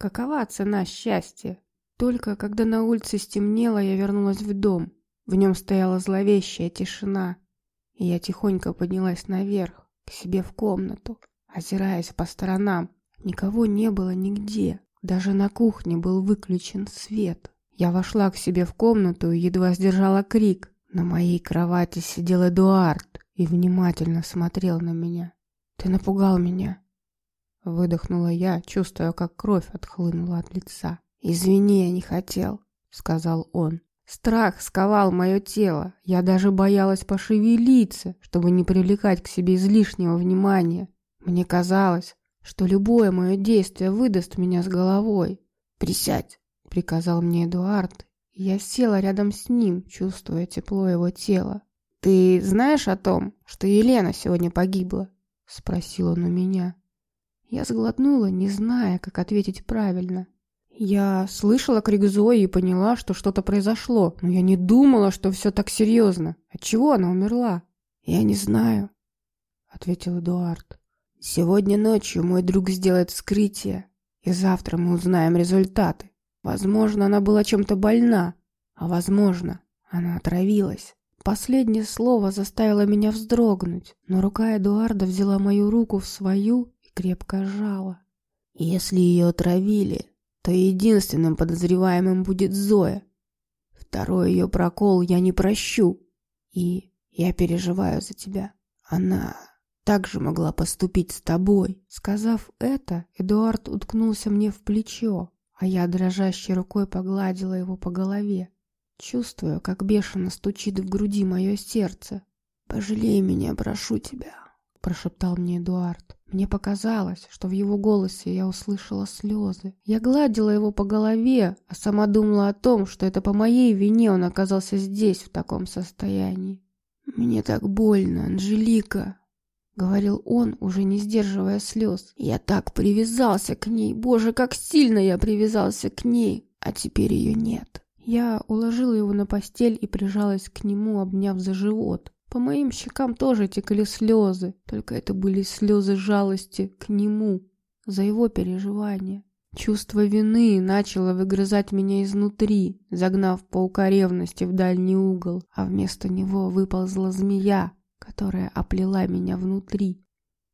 Какова цена счастья? Только когда на улице стемнело, я вернулась в дом. В нем стояла зловещая тишина, и я тихонько поднялась наверх, к себе в комнату, озираясь по сторонам. Никого не было нигде, даже на кухне был выключен свет. Я вошла к себе в комнату и едва сдержала крик. На моей кровати сидел Эдуард и внимательно смотрел на меня. «Ты напугал меня», — выдохнула я, чувствуя, как кровь отхлынула от лица. «Извини, я не хотел», — сказал он. Страх сковал мое тело. Я даже боялась пошевелиться, чтобы не привлекать к себе излишнего внимания. Мне казалось, что любое мое действие выдаст меня с головой. «Присядь», — приказал мне Эдуард. Я села рядом с ним, чувствуя тепло его тела. «Ты знаешь о том, что Елена сегодня погибла?» — спросил он у меня. Я сглотнула, не зная, как ответить правильно. Я слышала крик Зои и поняла, что что-то произошло, но я не думала, что все так серьезно. Отчего она умерла? «Я не знаю», — ответил Эдуард. Сегодня ночью мой друг сделает вскрытие, и завтра мы узнаем результаты. Возможно, она была чем-то больна, а возможно, она отравилась. Последнее слово заставило меня вздрогнуть, но рука Эдуарда взяла мою руку в свою крепко сжала. Если ее отравили, то единственным подозреваемым будет Зоя. Второй ее прокол я не прощу, и я переживаю за тебя. Она так же могла поступить с тобой. Сказав это, Эдуард уткнулся мне в плечо, а я дрожащей рукой погладила его по голове, чувствуя, как бешено стучит в груди мое сердце. «Пожалей меня, прошу тебя», — прошептал мне Эдуард. Мне показалось, что в его голосе я услышала слезы. Я гладила его по голове, а сама думала о том, что это по моей вине он оказался здесь в таком состоянии. «Мне так больно, Анжелика», говорил он, уже не сдерживая слез. Я так привязался к ней, боже, как сильно я привязался к ней, а теперь ее нет. Я уложила его на постель и прижалась к нему, обняв за живот. По моим щекам тоже текли слезы, только это были слезы жалости к нему, за его переживания. Чувство вины начало выгрызать меня изнутри, загнав паука ревности в дальний угол, а вместо него выползла змея, которая оплела меня внутри,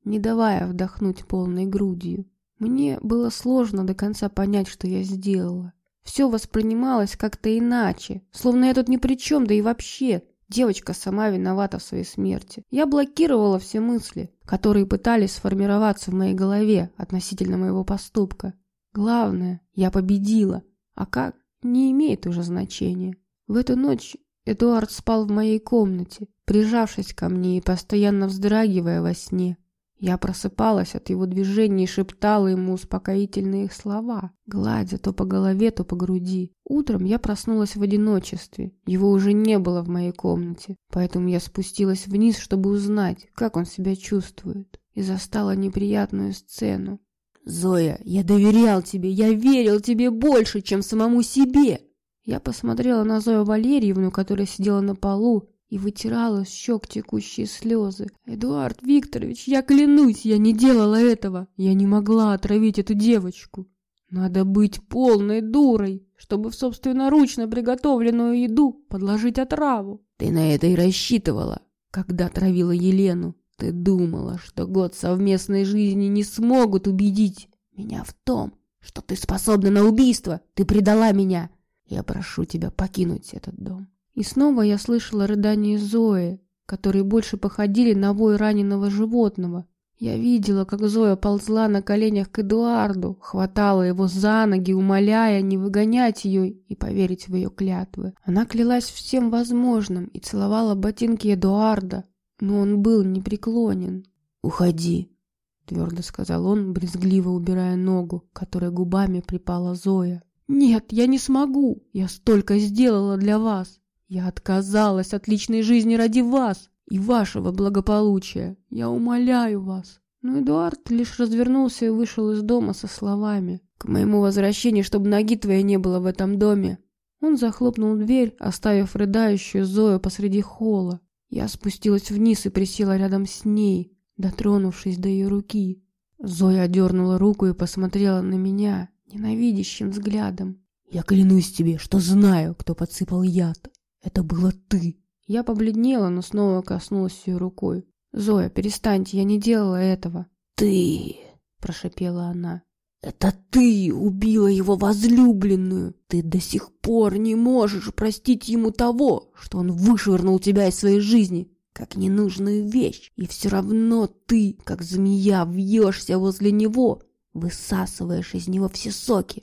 не давая вдохнуть полной грудью. Мне было сложно до конца понять, что я сделала. Все воспринималось как-то иначе, словно я тут ни при чем, да и вообще. Девочка сама виновата в своей смерти. Я блокировала все мысли, которые пытались сформироваться в моей голове относительно моего поступка. Главное, я победила. А как? Не имеет уже значения. В эту ночь Эдуард спал в моей комнате, прижавшись ко мне и постоянно вздрагивая во сне. Я просыпалась от его движений и шептала ему успокоительные слова, гладя то по голове, то по груди. Утром я проснулась в одиночестве. Его уже не было в моей комнате, поэтому я спустилась вниз, чтобы узнать, как он себя чувствует, и застала неприятную сцену. «Зоя, я доверял тебе, я верил тебе больше, чем самому себе!» Я посмотрела на Зою Валерьевну, которая сидела на полу и вытирала с щек текущие слезы. «Эдуард Викторович, я клянусь, я не делала этого. Я не могла отравить эту девочку. Надо быть полной дурой, чтобы в собственноручно приготовленную еду подложить отраву». «Ты на это и рассчитывала, когда травила Елену. Ты думала, что год совместной жизни не смогут убедить меня в том, что ты способна на убийство. Ты предала меня. Я прошу тебя покинуть этот дом. И снова я слышала рыдания Зои, которые больше походили на вой раненого животного. Я видела, как Зоя ползла на коленях к Эдуарду, хватала его за ноги, умоляя не выгонять ее и поверить в ее клятвы. Она клялась всем возможным и целовала ботинки Эдуарда, но он был непреклонен. «Уходи», — твердо сказал он, брезгливо убирая ногу, которой губами припала Зоя. «Нет, я не смогу. Я столько сделала для вас. Я отказалась от личной жизни ради вас и вашего благополучия. Я умоляю вас». Но Эдуард лишь развернулся и вышел из дома со словами «К моему возвращению, чтобы ноги твоей не было в этом доме». Он захлопнул дверь, оставив рыдающую Зою посреди холла. Я спустилась вниз и присела рядом с ней, дотронувшись до ее руки. Зоя дернула руку и посмотрела на меня. ненавидящим взглядом. «Я клянусь тебе, что знаю, кто подсыпал яд. Это была ты!» Я побледнела, но снова коснулась ее рукой. «Зоя, перестаньте, я не делала этого». «Ты!» — прошепела она. «Это ты убила его возлюбленную! Ты до сих пор не можешь простить ему того, что он вышвырнул тебя из своей жизни, как ненужную вещь, и все равно ты, как змея, вьешься возле него, высасываешь из него все соки.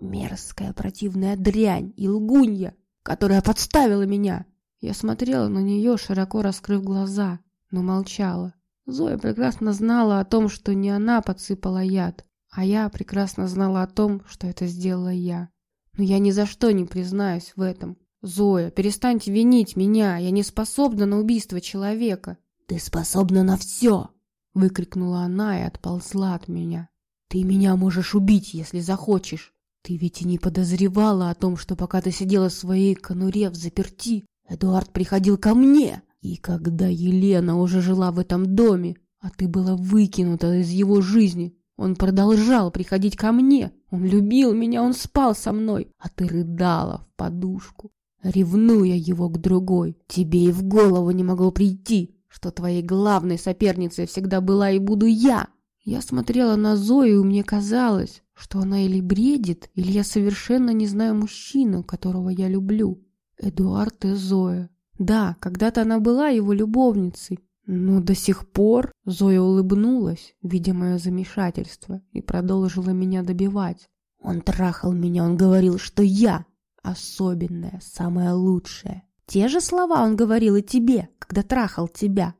Мерзкая противная дрянь и лгунья, которая подставила меня!» Я смотрела на нее, широко раскрыв глаза, но молчала. Зоя прекрасно знала о том, что не она подсыпала яд, а я прекрасно знала о том, что это сделала я. Но я ни за что не признаюсь в этом. Зоя, перестаньте винить меня, я не способна на убийство человека. Ты способна на все, выкрикнула она и отползла от меня. Ты меня можешь убить, если захочешь. Ты ведь и не подозревала о том, что пока ты сидела в своей конуре в заперти, Эдуард приходил ко мне. И когда Елена уже жила в этом доме, а ты была выкинута из его жизни, он продолжал приходить ко мне. Он любил меня, он спал со мной, а ты рыдала в подушку, ревнуя его к другой. Тебе и в голову не могло прийти, что твоей главной соперницей всегда была и буду я. Я смотрела на Зою, и мне казалось, что она или бредит, или я совершенно не знаю мужчину, которого я люблю. Эдуард и Зоя. Да, когда-то она была его любовницей, но до сих пор Зоя улыбнулась, видя мое замешательство, и продолжила меня добивать. Он трахал меня, он говорил, что я особенная, самая лучшая. Те же слова он говорил и тебе, когда трахал тебя.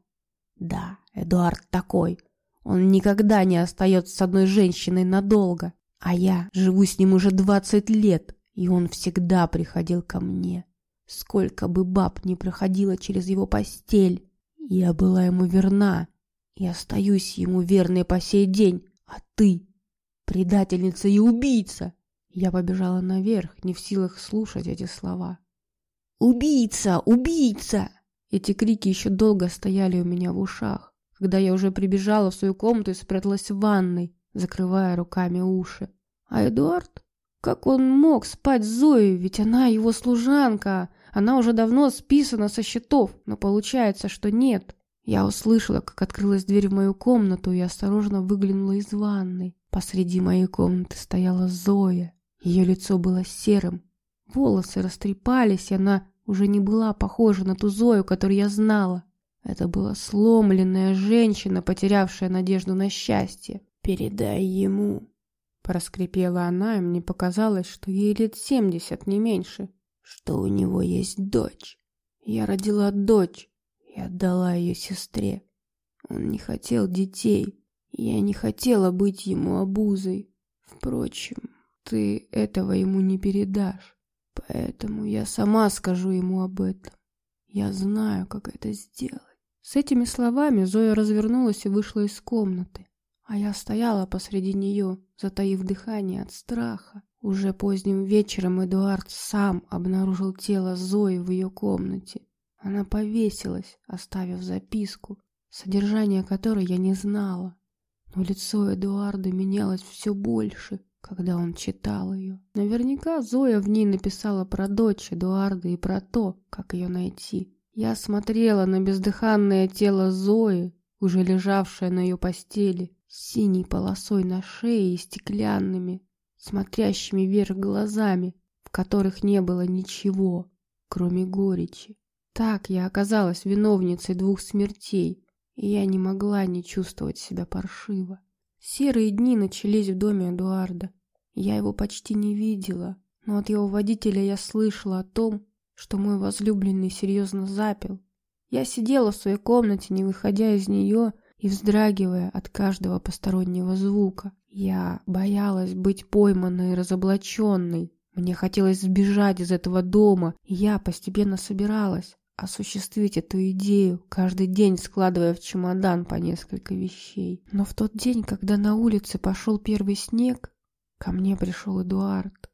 Да, Эдуард такой. Он никогда не остается с одной женщиной надолго. А я живу с ним уже двадцать лет, и он всегда приходил ко мне. Сколько бы баб не проходило через его постель, я была ему верна и остаюсь ему верной по сей день. А ты — предательница и убийца. Я побежала наверх, не в силах слушать эти слова. «Убийца! Убийца!» Эти крики еще долго стояли у меня в ушах, когда я уже прибежала в свою комнату и спряталась в ванной, закрывая руками уши. А Эдуард? Как он мог спать с Зоей, ведь она его служанка, она уже давно списана со счетов, но получается, что нет. Я услышала, как открылась дверь в мою комнату и осторожно выглянула из ванной. Посреди моей комнаты стояла Зоя. Ее лицо было серым, волосы растрепались, и она уже не была похожа на ту Зою, которую я знала. Это была сломленная женщина, потерявшая надежду на счастье. «Передай ему», — проскрипела она, и мне показалось, что ей лет семьдесят, не меньше что у него есть дочь. Я родила дочь и отдала ее сестре. Он не хотел детей, и я не хотела быть ему обузой. Впрочем, ты этого ему не передашь, поэтому я сама скажу ему об этом. Я знаю, как это сделать. С этими словами Зоя развернулась и вышла из комнаты, а я стояла посреди нее, затаив дыхание от страха. Уже поздним вечером Эдуард сам обнаружил тело Зои в ее комнате. Она повесилась, оставив записку, содержание которой я не знала. Но лицо Эдуарда менялось все больше, когда он читал ее. Наверняка Зоя в ней написала про дочь Эдуарда и про то, как ее найти. Я смотрела на бездыханное тело Зои, уже лежавшее на ее постели, синей полосой на шее и стеклянными, смотрящими вверх глазами, в которых не было ничего, кроме горечи. Так я оказалась виновницей двух смертей, и я не могла не чувствовать себя паршиво. Серые дни начались в доме Эдуарда. Я его почти не видела, но от его водителя я слышала о том, что мой возлюбленный серьезно запил. Я сидела в своей комнате, не выходя из нее и вздрагивая от каждого постороннего звука. Я боялась быть пойманной и разоблаченной. Мне хотелось сбежать из этого дома, и я постепенно собиралась осуществить эту идею, каждый день складывая в чемодан по несколько вещей. Но в тот день, когда на улице пошел первый снег, ко мне пришел Эдуард.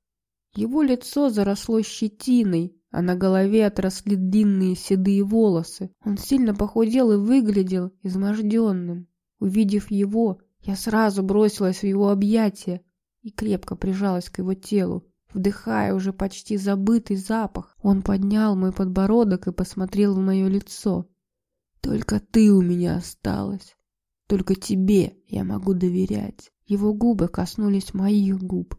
Его лицо заросло щетиной, а на голове отросли длинные седые волосы. Он сильно похудел и выглядел изможденным. Увидев его, я сразу бросилась в его объятия. и крепко прижалась к его телу, вдыхая уже почти забытый запах. Он поднял мой подбородок и посмотрел в мое лицо. «Только ты у меня осталась. Только тебе я могу доверять». Его губы коснулись моих губ,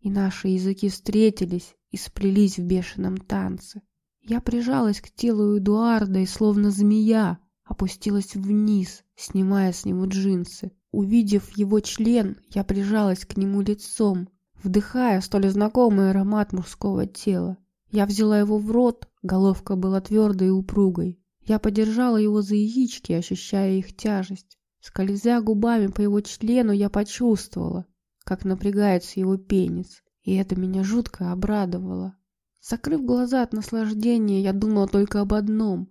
и наши языки встретились и сплелись в бешеном танце. Я прижалась к телу Эдуарда и, словно змея, опустилась вниз, снимая с него джинсы. Увидев его член, я прижалась к нему лицом, вдыхая столь знакомый аромат мужского тела. Я взяла его в рот, головка была твердой и упругой. Я подержала его за яички, ощущая их тяжесть. Скользя губами по его члену, я почувствовала, как напрягается его пенис, и это меня жутко обрадовало. Закрыв глаза от наслаждения, я думала только об одном.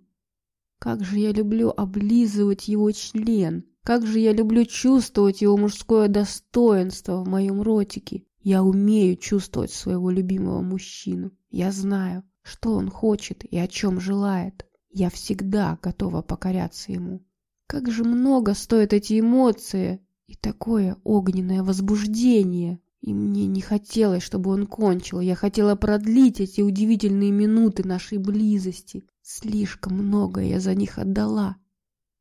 Как же я люблю облизывать его член, как же я люблю чувствовать его мужское достоинство в моем ротике. Я умею чувствовать своего любимого мужчину. Я знаю, что он хочет и о чем желает. Я всегда готова покоряться ему. Как же много стоят эти эмоции и такое огненное возбуждение. И мне не хотелось, чтобы он кончил. Я хотела продлить эти удивительные минуты нашей близости. Слишком много я за них отдала.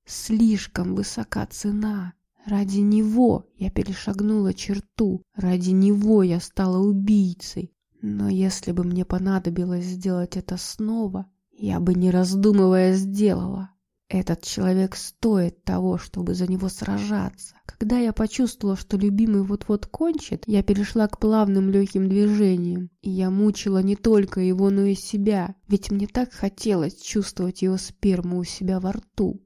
Слишком высока цена. Ради него я перешагнула черту, ради него я стала убийцей. Но если бы мне понадобилось сделать это снова, я бы не раздумывая сделала. Этот человек стоит того, чтобы за него сражаться. Когда я почувствовала, что любимый вот-вот кончит, я перешла к плавным легким движениям. И я мучила не только его, но и себя, ведь мне так хотелось чувствовать его сперму у себя во рту.